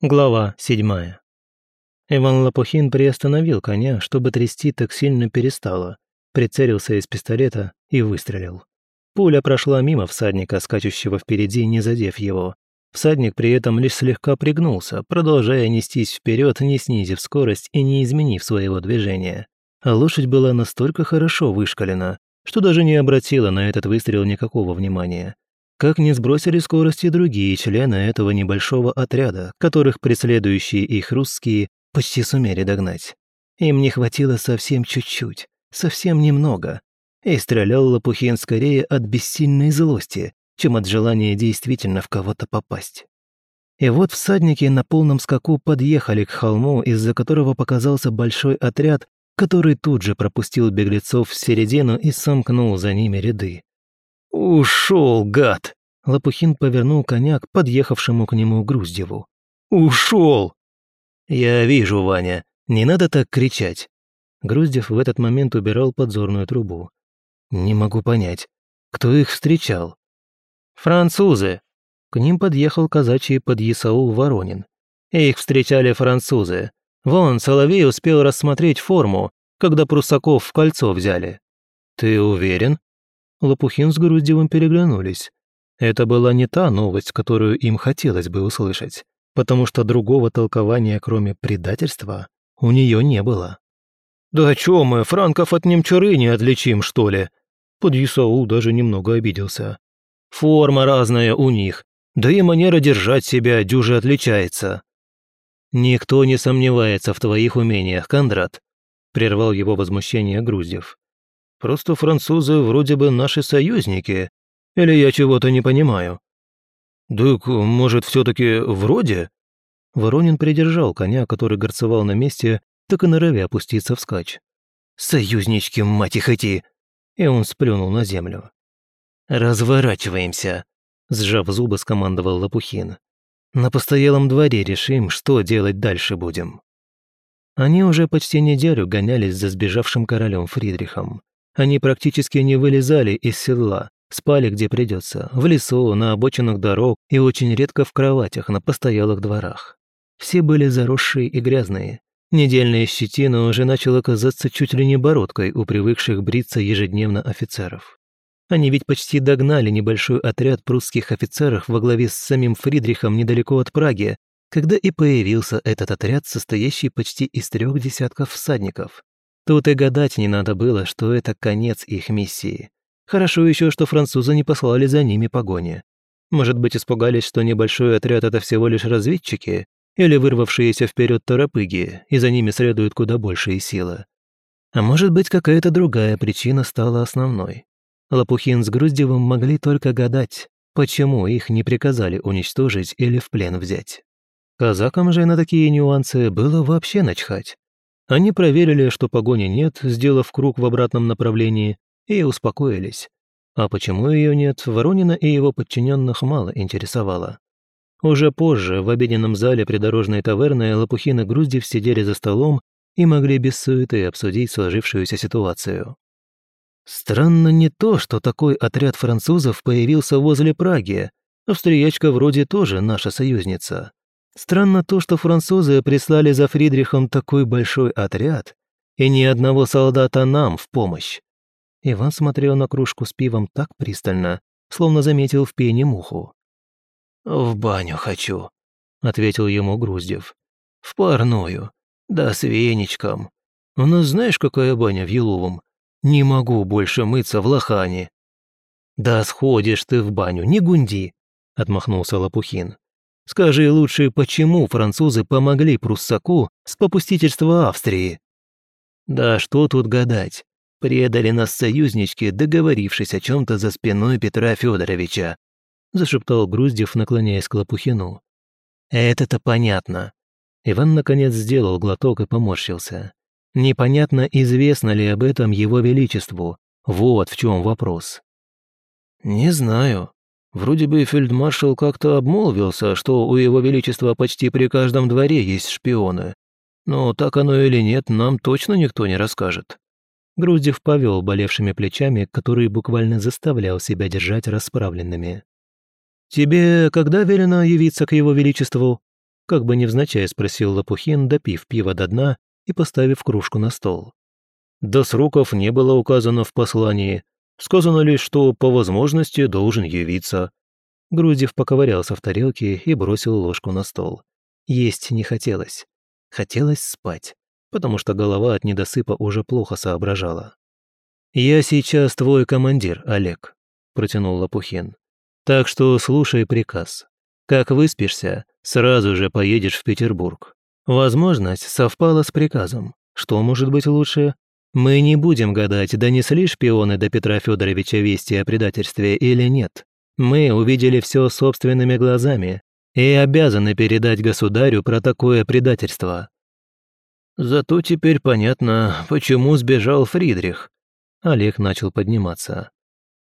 Глава седьмая. Иван Лопухин приостановил коня, чтобы трясти так сильно перестало, прицелился из пистолета и выстрелил. Пуля прошла мимо всадника, скачущего впереди, не задев его. Всадник при этом лишь слегка пригнулся, продолжая нестись вперед, не снизив скорость и не изменив своего движения. А лошадь была настолько хорошо вышкалена, что даже не обратила на этот выстрел никакого внимания как не сбросили скорости другие члены этого небольшого отряда, которых преследующие их русские почти сумели догнать. Им не хватило совсем чуть-чуть, совсем немного. И стрелял Лопухин скорее от бессильной злости, чем от желания действительно в кого-то попасть. И вот всадники на полном скаку подъехали к холму, из-за которого показался большой отряд, который тут же пропустил беглецов в середину и сомкнул за ними ряды. «Ушел, гад!» Лопухин повернул коня к подъехавшему к нему Груздеву. «Ушел!» «Я вижу, Ваня, не надо так кричать!» Груздев в этот момент убирал подзорную трубу. «Не могу понять, кто их встречал?» «Французы!» К ним подъехал казачий подъясаул Воронин. «Их встречали французы. Вон, Соловей успел рассмотреть форму, когда прусаков в кольцо взяли». «Ты уверен?» Лопухин с Груздевым переглянулись. Это была не та новость, которую им хотелось бы услышать, потому что другого толкования, кроме предательства, у нее не было. «Да чё мы, франков от немчуры не отличим, что ли?» Подъясаул даже немного обиделся. «Форма разная у них, да и манера держать себя дюже отличается». «Никто не сомневается в твоих умениях, Кондрат», — прервал его возмущение Груздев. Просто французы вроде бы наши союзники. Или я чего-то не понимаю?» «Так, может, все-таки вроде?» Воронин придержал коня, который горцевал на месте, так и норовя опуститься вскачь. «Союзнички, мать их, эти! И он сплюнул на землю. «Разворачиваемся!» — сжав зубы, скомандовал Лопухин. «На постоялом дворе решим, что делать дальше будем». Они уже почти неделю гонялись за сбежавшим королем Фридрихом. Они практически не вылезали из седла, спали где придется, в лесу, на обочинах дорог и очень редко в кроватях на постоялых дворах. Все были заросшие и грязные. Недельная щетина уже начала казаться чуть ли не бородкой у привыкших бриться ежедневно офицеров. Они ведь почти догнали небольшой отряд прусских офицеров во главе с самим Фридрихом недалеко от Праги, когда и появился этот отряд, состоящий почти из трех десятков всадников, Тут и гадать не надо было, что это конец их миссии. Хорошо еще, что французы не послали за ними погони. Может быть, испугались, что небольшой отряд — это всего лишь разведчики или вырвавшиеся вперед торопыги, и за ними следуют куда большие силы. А может быть, какая-то другая причина стала основной. Лопухин с Груздевым могли только гадать, почему их не приказали уничтожить или в плен взять. Казакам же на такие нюансы было вообще начхать. Они проверили, что погони нет, сделав круг в обратном направлении, и успокоились. А почему ее нет, Воронина и его подчиненных мало интересовало. Уже позже, в обеденном зале придорожной таверны, Лопухин и Груздев сидели за столом и могли без суеты обсудить сложившуюся ситуацию. Странно не то, что такой отряд французов появился возле Праги. Австриячка вроде тоже наша союзница. Странно то, что французы прислали за Фридрихом такой большой отряд и ни одного солдата нам в помощь. Иван смотрел на кружку с пивом так пристально, словно заметил в пене муху. «В баню хочу», — ответил ему Груздев. «В парную. Да с веничком. У знаешь, какая баня в Еловом? Не могу больше мыться в лохане». «Да сходишь ты в баню, не гунди», — отмахнулся Лопухин. Скажи лучше, почему французы помогли пруссаку с попустительства Австрии? Да что тут гадать. Предали нас союзнички, договорившись о чем то за спиной Петра Федоровича, зашептал Груздев, наклоняясь к Лопухину. Это-то понятно. Иван наконец сделал глоток и поморщился. Непонятно, известно ли об этом его величеству. Вот в чем вопрос. Не знаю, Вроде бы фельдмаршал как-то обмолвился, что у его величества почти при каждом дворе есть шпионы. Но так оно или нет, нам точно никто не расскажет». Груздев повел болевшими плечами, которые буквально заставлял себя держать расправленными. «Тебе когда велено явиться к его величеству?» Как бы невзначай спросил Лопухин, допив пиво до дна и поставив кружку на стол. «До сроков не было указано в послании. Сказано лишь, что по возможности должен явиться. Груздев поковырялся в тарелке и бросил ложку на стол. Есть не хотелось. Хотелось спать, потому что голова от недосыпа уже плохо соображала. «Я сейчас твой командир, Олег», – протянул Лопухин. «Так что слушай приказ. Как выспишься, сразу же поедешь в Петербург. Возможность совпала с приказом. Что может быть лучше? Мы не будем гадать, донесли шпионы до Петра Федоровича вести о предательстве или нет. Мы увидели все собственными глазами и обязаны передать государю про такое предательство. Зато теперь понятно, почему сбежал Фридрих. Олег начал подниматься.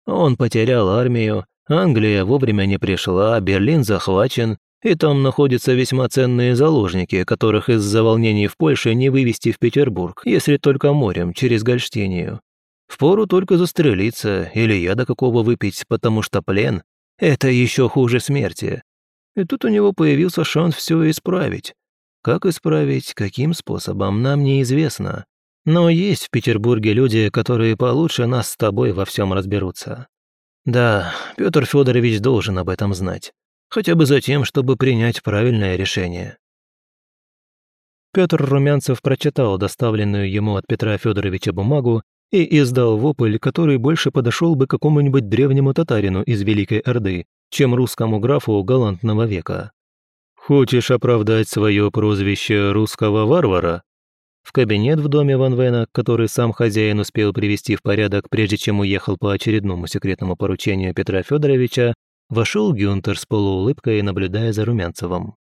Он потерял армию, Англия вовремя не пришла, Берлин захвачен, и там находятся весьма ценные заложники, которых из-за волнений в Польше не вывести в Петербург, если только морем, через Гольштинию. Впору только застрелиться или яда какого выпить, потому что плен – это еще хуже смерти. И тут у него появился шанс все исправить. Как исправить, каким способом, нам неизвестно. Но есть в Петербурге люди, которые получше нас с тобой во всем разберутся. Да, Петр Федорович должен об этом знать хотя бы за тем, чтобы принять правильное решение. Петр Румянцев прочитал доставленную ему от Петра Федоровича бумагу и издал вопль, который больше подошел бы какому-нибудь древнему татарину из Великой Орды, чем русскому графу галантного века. «Хочешь оправдать свое прозвище русского варвара?» В кабинет в доме Ван Вена, который сам хозяин успел привести в порядок, прежде чем уехал по очередному секретному поручению Петра Федоровича, Вошел Гюнтер с полуулыбкой, наблюдая за Румянцевым.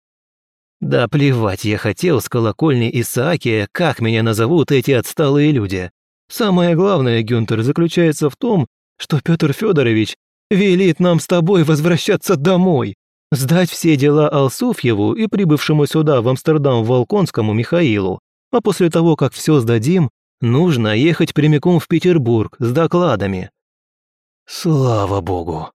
«Да плевать я хотел с колокольни Исаакия, как меня назовут эти отсталые люди. Самое главное, Гюнтер, заключается в том, что Петр Федорович велит нам с тобой возвращаться домой, сдать все дела Алсуфьеву и прибывшему сюда в Амстердам Волконскому Михаилу, а после того, как все сдадим, нужно ехать прямиком в Петербург с докладами». «Слава богу!»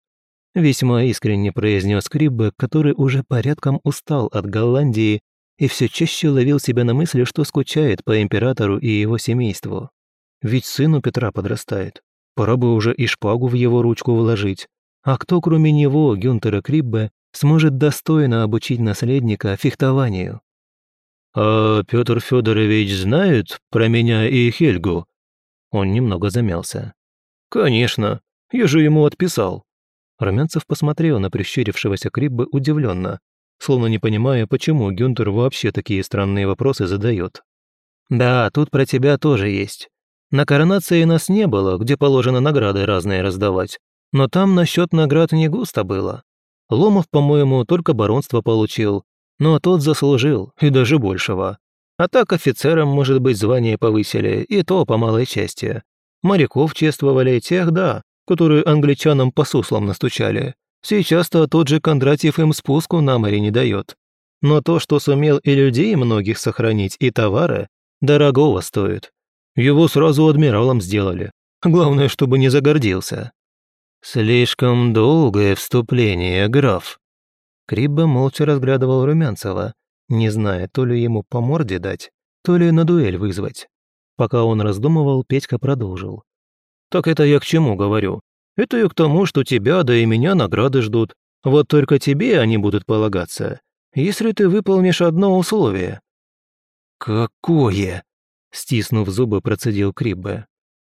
Весьма искренне произнес Криббе, который уже порядком устал от Голландии и все чаще ловил себя на мысли, что скучает по императору и его семейству. Ведь сыну Петра подрастает. Пора бы уже и шпагу в его ручку вложить. А кто, кроме него, Гюнтера Криббе, сможет достойно обучить наследника фехтованию? «А Петр Федорович знает про меня и Хельгу?» Он немного замялся. «Конечно, я же ему отписал». Румянцев посмотрел на прищурившегося Крибба удивленно, словно не понимая, почему Гюнтер вообще такие странные вопросы задает. «Да, тут про тебя тоже есть. На коронации нас не было, где положено награды разные раздавать, но там насчет наград не густо было. Ломов, по-моему, только баронство получил, но тот заслужил, и даже большего. А так офицерам, может быть, звание повысили, и то по малой части. Моряков чествовали, тех да, которые англичанам по суслам настучали. Сейчас-то тот же Кондратьев им спуску на море не дает. Но то, что сумел и людей многих сохранить, и товары, дорогого стоит. Его сразу адмиралом сделали. Главное, чтобы не загордился. «Слишком долгое вступление, граф». Крибба молча разглядывал Румянцева, не зная, то ли ему по морде дать, то ли на дуэль вызвать. Пока он раздумывал, Петька продолжил. Так это я к чему говорю? Это я к тому, что тебя, да и меня награды ждут. Вот только тебе они будут полагаться, если ты выполнишь одно условие». «Какое?» – стиснув зубы, процедил Криббе.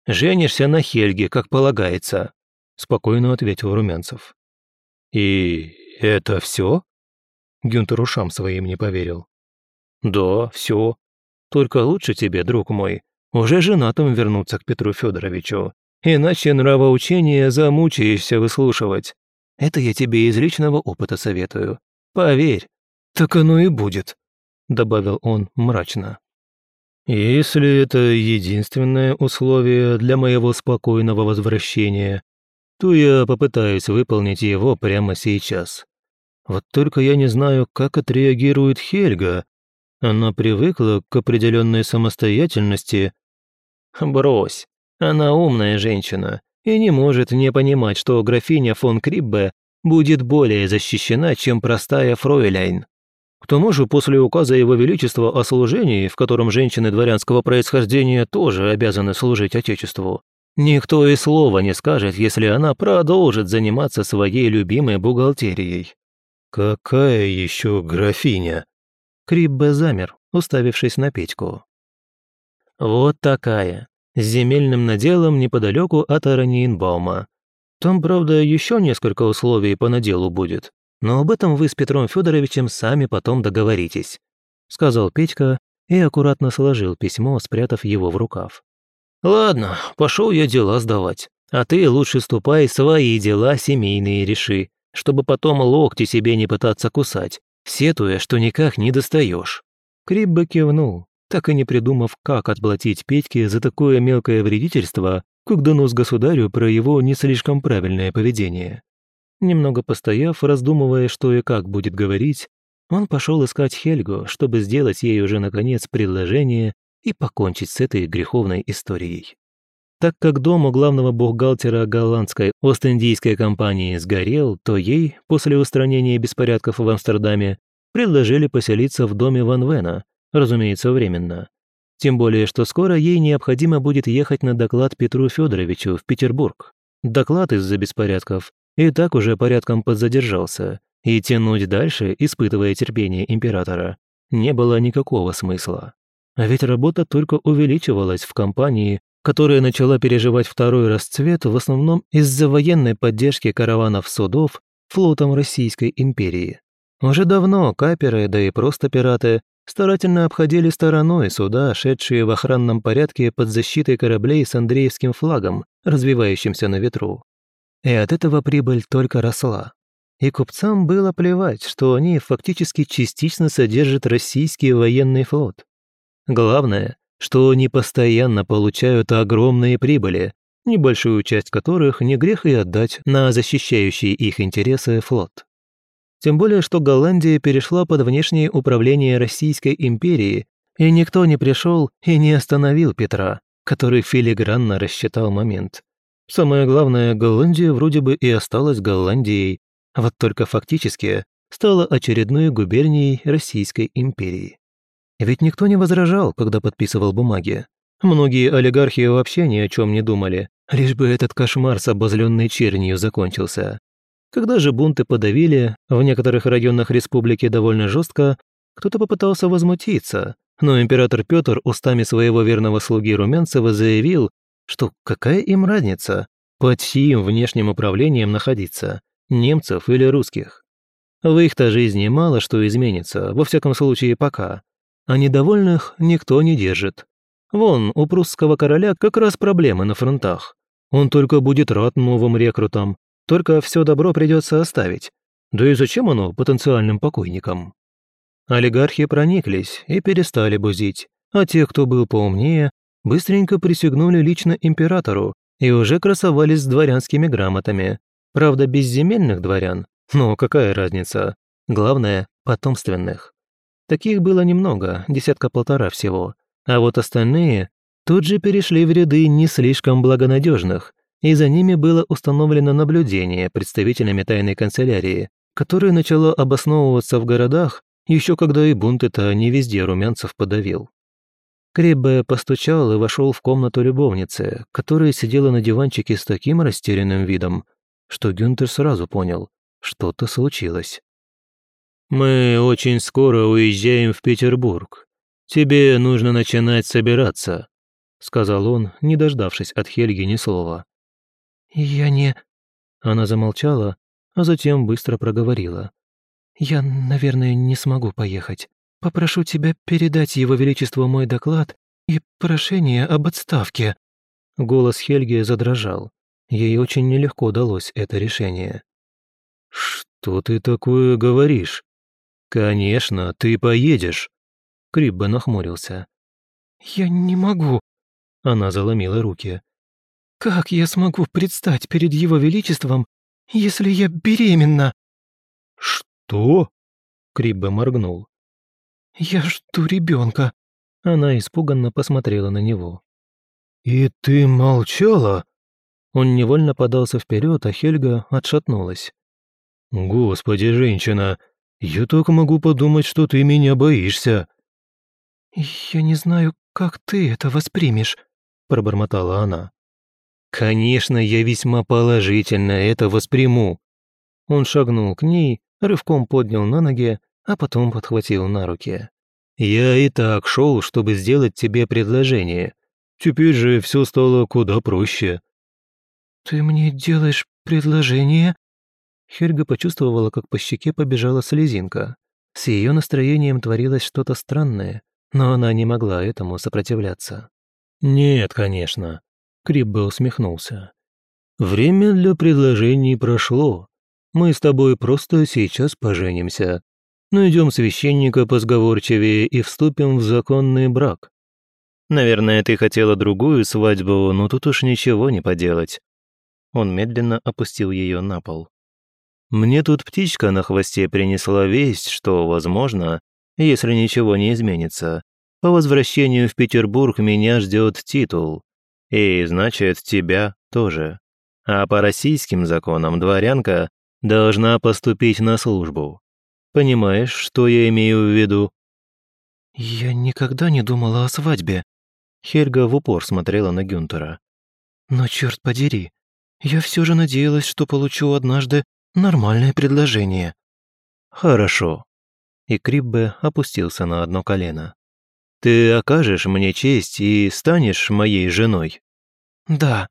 «Женишься на Хельге, как полагается», – спокойно ответил Румянцев. «И это все?» Гюнтер ушам своим не поверил. «Да, все. Только лучше тебе, друг мой, уже женатым вернуться к Петру Федоровичу. Иначе нравоучение замучаешься выслушивать. Это я тебе из личного опыта советую. Поверь, так оно и будет», — добавил он мрачно. «Если это единственное условие для моего спокойного возвращения, то я попытаюсь выполнить его прямо сейчас. Вот только я не знаю, как отреагирует Хельга. Она привыкла к определенной самостоятельности Брось. Она умная женщина и не может не понимать, что графиня фон Криббе будет более защищена, чем простая фройляйн. К тому же, после указа Его Величества о служении, в котором женщины дворянского происхождения тоже обязаны служить Отечеству, никто и слова не скажет, если она продолжит заниматься своей любимой бухгалтерией. «Какая еще графиня?» Криббе замер, уставившись на Петьку. Вот такая. С земельным наделом неподалеку от Араньинбаума. Там, правда, еще несколько условий по наделу будет. Но об этом вы с Петром Федоровичем сами потом договоритесь», — сказал Петька и аккуратно сложил письмо, спрятав его в рукав. «Ладно, пошел я дела сдавать. А ты лучше ступай свои дела семейные реши, чтобы потом локти себе не пытаться кусать, сетуя, что никак не достаешь». Крибба кивнул, так и не придумав, как отплатить Петьке за такое мелкое вредительство, как донос государю про его не слишком правильное поведение. Немного постояв, раздумывая, что и как будет говорить, он пошел искать Хельгу, чтобы сделать ей уже наконец предложение и покончить с этой греховной историей. Так как дом у главного бухгалтера голландской Ост-Индийской компании сгорел, то ей, после устранения беспорядков в Амстердаме, предложили поселиться в доме Ван Вена, Разумеется, временно. Тем более, что скоро ей необходимо будет ехать на доклад Петру Федоровичу в Петербург. Доклад из-за беспорядков и так уже порядком подзадержался, и тянуть дальше, испытывая терпение императора, не было никакого смысла. А ведь работа только увеличивалась в компании, которая начала переживать второй расцвет в основном из-за военной поддержки караванов судов флотом Российской империи. Уже давно каперы, да и просто пираты, старательно обходили стороной суда, шедшие в охранном порядке под защитой кораблей с андреевским флагом, развивающимся на ветру. И от этого прибыль только росла. И купцам было плевать, что они фактически частично содержат российский военный флот. Главное, что они постоянно получают огромные прибыли, небольшую часть которых не грех и отдать на защищающий их интересы флот. Тем более, что Голландия перешла под внешнее управление Российской империи, и никто не пришел и не остановил Петра, который филигранно рассчитал момент. Самое главное, Голландия вроде бы и осталась Голландией, вот только фактически стала очередной губернией Российской империи. Ведь никто не возражал, когда подписывал бумаги. Многие олигархи вообще ни о чем не думали, лишь бы этот кошмар с обозленной чернью закончился. Когда же бунты подавили, в некоторых районах республики довольно жестко, кто-то попытался возмутиться, но император Петр устами своего верного слуги Румянцева заявил, что какая им разница, под чьим внешним управлением находиться, немцев или русских. В их-то жизни мало что изменится, во всяком случае пока. А недовольных никто не держит. Вон, у прусского короля как раз проблемы на фронтах. Он только будет рад новым рекрутам, только все добро придется оставить. Да и зачем оно потенциальным покойникам? Олигархи прониклись и перестали бузить, а те, кто был поумнее, быстренько присягнули лично императору и уже красовались с дворянскими грамотами. Правда, без земельных дворян, но какая разница? Главное – потомственных. Таких было немного, десятка-полтора всего. А вот остальные тут же перешли в ряды не слишком благонадежных и за ними было установлено наблюдение представителями тайной канцелярии, которое начало обосновываться в городах, еще когда и бунт это не везде румянцев подавил. Кребе постучал и вошел в комнату любовницы, которая сидела на диванчике с таким растерянным видом, что Гюнтер сразу понял, что-то случилось. «Мы очень скоро уезжаем в Петербург. Тебе нужно начинать собираться», — сказал он, не дождавшись от Хельги ни слова. «Я не...» Она замолчала, а затем быстро проговорила. «Я, наверное, не смогу поехать. Попрошу тебя передать Его Величеству мой доклад и прошение об отставке». Голос Хельги задрожал. Ей очень нелегко далось это решение. «Что ты такое говоришь?» «Конечно, ты поедешь!» Крибба нахмурился. «Я не могу!» Она заломила руки. Как я смогу предстать перед его величеством, если я беременна?» «Что?» — Криббе моргнул. «Я жду ребенка. Она испуганно посмотрела на него. «И ты молчала?» Он невольно подался вперед, а Хельга отшатнулась. «Господи, женщина, я только могу подумать, что ты меня боишься». «Я не знаю, как ты это воспримешь», — пробормотала она. Конечно, я весьма положительно это восприму. Он шагнул к ней, рывком поднял на ноги, а потом подхватил на руки. Я и так шел, чтобы сделать тебе предложение. Теперь же все стало куда проще. Ты мне делаешь предложение? Херга почувствовала, как по щеке побежала слезинка. С ее настроением творилось что-то странное, но она не могла этому сопротивляться. «Нет, конечно. Криббе усмехнулся. «Время для предложений прошло. Мы с тобой просто сейчас поженимся. Найдем священника посговорчивее и вступим в законный брак. Наверное, ты хотела другую свадьбу, но тут уж ничего не поделать». Он медленно опустил ее на пол. «Мне тут птичка на хвосте принесла весть, что, возможно, если ничего не изменится, по возвращению в Петербург меня ждет титул. И значит, тебя тоже. А по российским законам дворянка должна поступить на службу. Понимаешь, что я имею в виду?» «Я никогда не думала о свадьбе», — Хельга в упор смотрела на Гюнтера. «Но черт подери, я все же надеялась, что получу однажды нормальное предложение». «Хорошо». И Криббе опустился на одно колено. Ты окажешь мне честь и станешь моей женой?» «Да».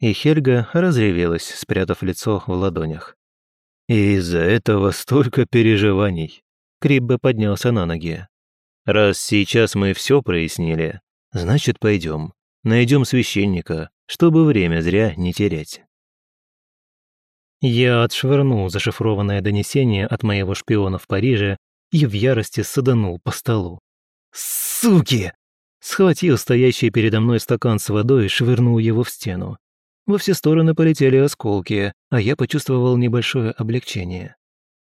И Хельга разревелась, спрятав лицо в ладонях. «И из-за этого столько переживаний». Крибба поднялся на ноги. «Раз сейчас мы все прояснили, значит, пойдем. Найдем священника, чтобы время зря не терять». Я отшвырнул зашифрованное донесение от моего шпиона в Париже и в ярости саданул по столу. Суки!» Схватил стоящий передо мной стакан с водой и швырнул его в стену. Во все стороны полетели осколки, а я почувствовал небольшое облегчение.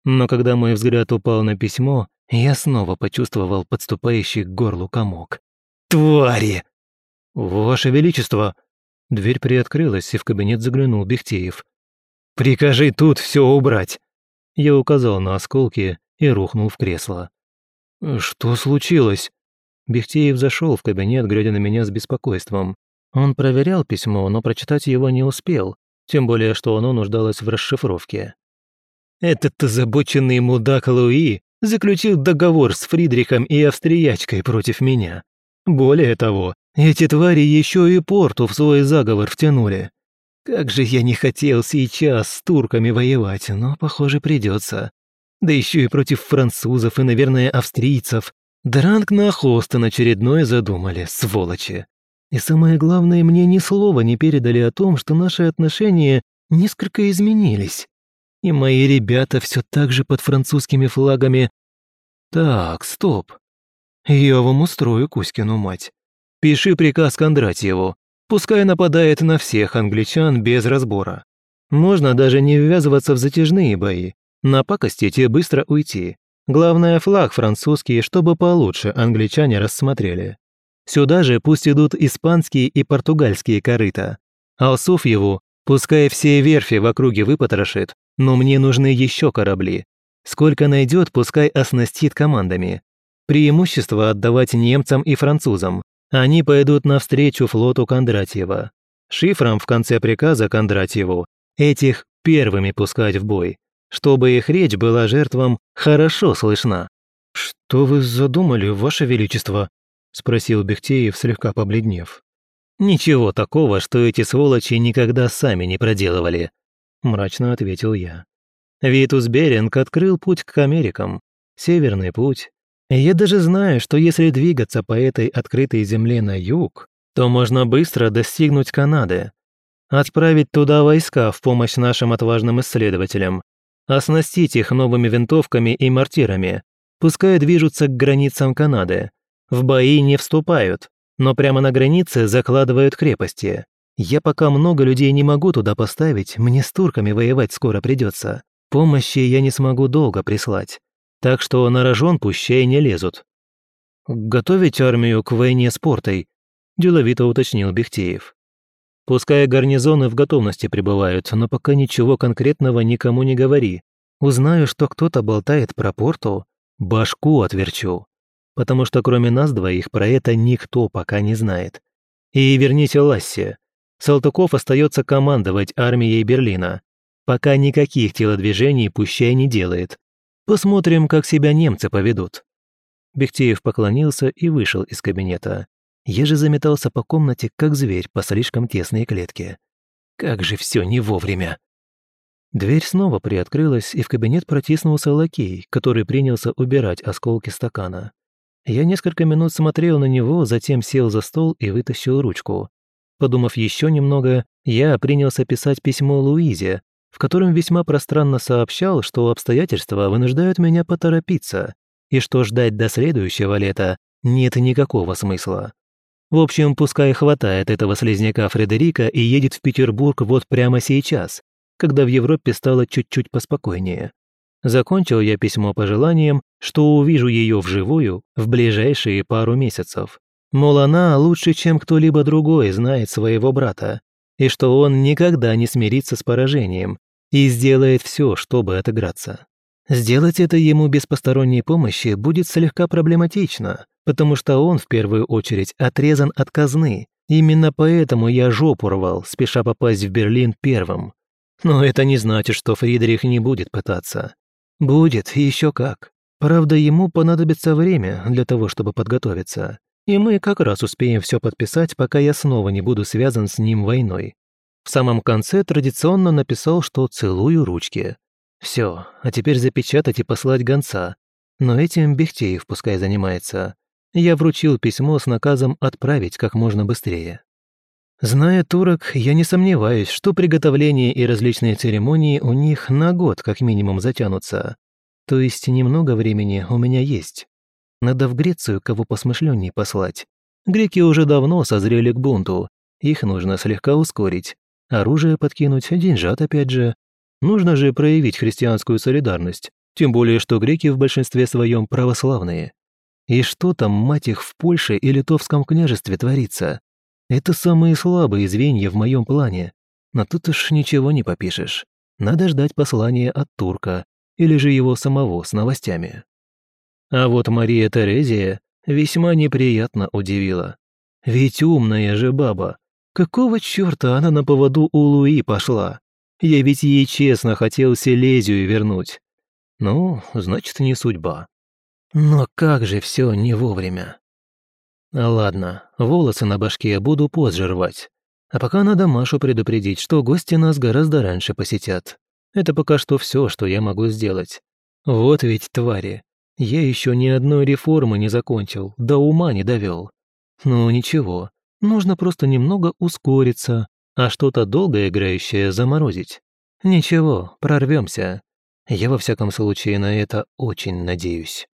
Но когда мой взгляд упал на письмо, я снова почувствовал подступающий к горлу комок. «Твари!» «Ваше Величество!» Дверь приоткрылась, и в кабинет заглянул Бехтеев. «Прикажи тут все убрать!» Я указал на осколки и рухнул в кресло. «Что случилось?» Бехтеев зашел в кабинет, глядя на меня с беспокойством. Он проверял письмо, но прочитать его не успел, тем более, что оно нуждалось в расшифровке. «Этот озабоченный мудак Луи заключил договор с Фридрихом и австриячкой против меня. Более того, эти твари еще и порту в свой заговор втянули. Как же я не хотел сейчас с турками воевать, но, похоже, придется. Да еще и против французов и, наверное, австрийцев. Дранг на Хостон очередное задумали, сволочи. И самое главное, мне ни слова не передали о том, что наши отношения несколько изменились. И мои ребята все так же под французскими флагами. Так, стоп. Я вам устрою Кузькину мать. Пиши приказ Кондратьеву. Пускай нападает на всех англичан без разбора. Можно даже не ввязываться в затяжные бои. Напакостить и быстро уйти. Главное, флаг французский, чтобы получше англичане рассмотрели. Сюда же пусть идут испанские и португальские корыта. Алсуф его, пускай все верфи в округе выпотрошит, но мне нужны еще корабли. Сколько найдет, пускай оснастит командами. Преимущество отдавать немцам и французам. Они пойдут навстречу флоту Кондратьева. Шифром в конце приказа Кондратьеву этих первыми пускать в бой чтобы их речь была жертвам хорошо слышна. «Что вы задумали, Ваше Величество?» – спросил Бехтеев, слегка побледнев. «Ничего такого, что эти сволочи никогда сами не проделывали», – мрачно ответил я. Витус Беринг открыл путь к Америкам, Северный путь. Я даже знаю, что если двигаться по этой открытой земле на юг, то можно быстро достигнуть Канады. Отправить туда войска в помощь нашим отважным исследователям, оснастить их новыми винтовками и мортирами. Пускай движутся к границам Канады. В бои не вступают, но прямо на границе закладывают крепости. Я пока много людей не могу туда поставить, мне с турками воевать скоро придется. Помощи я не смогу долго прислать. Так что на рожон пущай не лезут. «Готовить армию к войне с портой», – деловито уточнил Бехтеев. Пускай гарнизоны в готовности пребывают, но пока ничего конкретного никому не говори. Узнаю, что кто-то болтает про Порту, башку отверчу. Потому что кроме нас двоих про это никто пока не знает. И верните Лассе. Салтыков остается командовать армией Берлина. Пока никаких телодвижений пущай не делает. Посмотрим, как себя немцы поведут. Бехтеев поклонился и вышел из кабинета. Ежи заметался по комнате, как зверь по слишком тесной клетке. Как же все не вовремя! Дверь снова приоткрылась, и в кабинет протиснулся лакей, который принялся убирать осколки стакана. Я несколько минут смотрел на него, затем сел за стол и вытащил ручку. Подумав еще немного, я принялся писать письмо Луизе, в котором весьма пространно сообщал, что обстоятельства вынуждают меня поторопиться, и что ждать до следующего лета нет никакого смысла. В общем, пускай хватает этого слезняка Фредерика и едет в Петербург вот прямо сейчас, когда в Европе стало чуть-чуть поспокойнее. Закончил я письмо пожеланием, что увижу ее вживую в ближайшие пару месяцев. Мол, она лучше, чем кто-либо другой знает своего брата, и что он никогда не смирится с поражением и сделает все, чтобы отыграться. Сделать это ему без посторонней помощи будет слегка проблематично, потому что он в первую очередь отрезан от казны. Именно поэтому я жопу рвал, спеша попасть в Берлин первым. Но это не значит, что Фридрих не будет пытаться. Будет, еще как. Правда, ему понадобится время для того, чтобы подготовиться. И мы как раз успеем все подписать, пока я снова не буду связан с ним войной. В самом конце традиционно написал, что целую ручки. Все, а теперь запечатать и послать гонца. Но этим Бехтеев пускай занимается. Я вручил письмо с наказом отправить как можно быстрее. Зная турок, я не сомневаюсь, что приготовления и различные церемонии у них на год как минимум затянутся. То есть немного времени у меня есть. Надо в Грецию кого посмышленней послать. Греки уже давно созрели к бунту. Их нужно слегка ускорить. Оружие подкинуть, деньжат опять же. Нужно же проявить христианскую солидарность, тем более что греки в большинстве своем православные. И что там, мать их, в Польше и Литовском княжестве творится? Это самые слабые звенья в моем плане. Но тут уж ничего не попишешь. Надо ждать послания от турка или же его самого с новостями. А вот Мария Терезия весьма неприятно удивила. Ведь умная же баба. Какого черта она на поводу у Луи пошла? Я ведь ей честно хотел Селезию вернуть. Ну, значит, не судьба. Но как же все не вовремя. А ладно, волосы на башке буду позже рвать. А пока надо Машу предупредить, что гости нас гораздо раньше посетят. Это пока что все, что я могу сделать. Вот ведь твари. Я еще ни одной реформы не закончил, до ума не довел. Ну ничего, нужно просто немного ускориться, а что-то долгоиграющее заморозить. Ничего, прорвемся. Я во всяком случае на это очень надеюсь.